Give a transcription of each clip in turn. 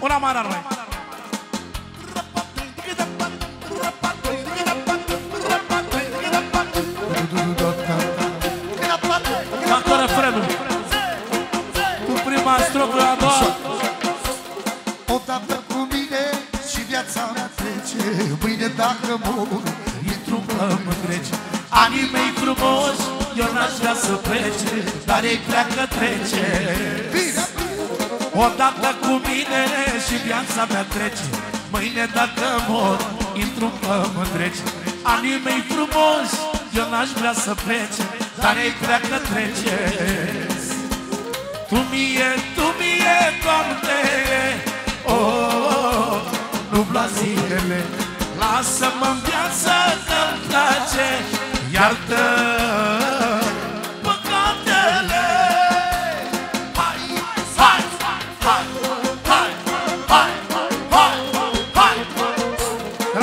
Una mai rar, mai. Facă refrenul. Cu prima strofă, a doua. Odată cu mine și viața mea trece Mâine dacă mor, intru în pământ rece Anii mei frumoși, eu n-aș vrea să plece, dar ei pleacă trece. Bine, Odată cu mine și viața mea trece, mâine dacă mor, intru în pământ rece. Anii mei frumoși, eu n-aș vrea să plece, dar ei pleacă trece. Tu mie, tu mie, Doamne, oh, oh, oh nu lua zilele, lasă-mă în viață că-mi place, iartă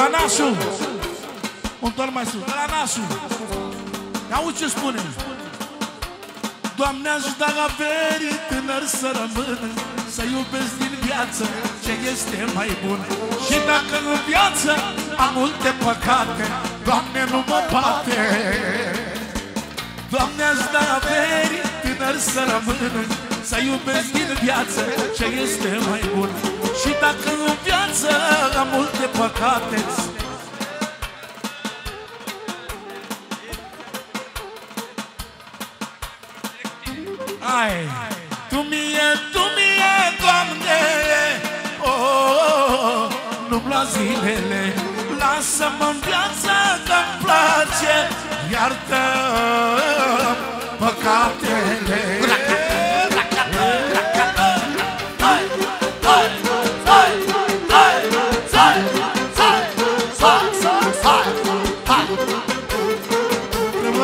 De la nașul, un ton mai sus, de la nașul. Ia auzi ce spune. Doamne, aș da averi tânăr să rămână Să iubesc din viață ce este mai bun Și dacă în viață am multe păcate Doamne, nu mă bate Doamne, aș da averi tânăr să rămână Să iubesc din viață ce este mai bun Și dacă în viață am multe păcate. Ai, tu mie, tu mie, Doamne, oh, oh, oh, nu-mi lua zilele, lasă-mă în viață că-mi place, iartă păcatele.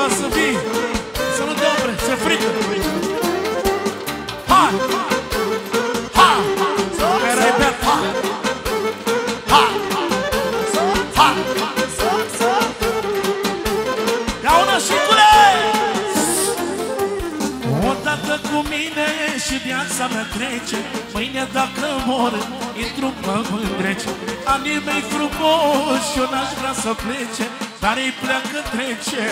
Trebuia să vii, să nu te opre, se frică. Ha! Ha! Erai beat. Ha! Ha! Ha! Cu mine și viața mea trece. Mâine dacă mor, intru în pământ rece. Anii mei frumoși, eu n-aș vrea să plece Dar ei pleacă trece.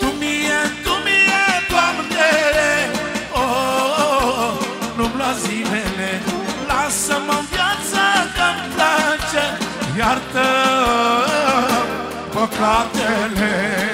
Tu mie, tu mie, Doamne oh, oh, oh, Nu-mi lua zilele. Lasă-mă în viață că-mi place Iartă păcatele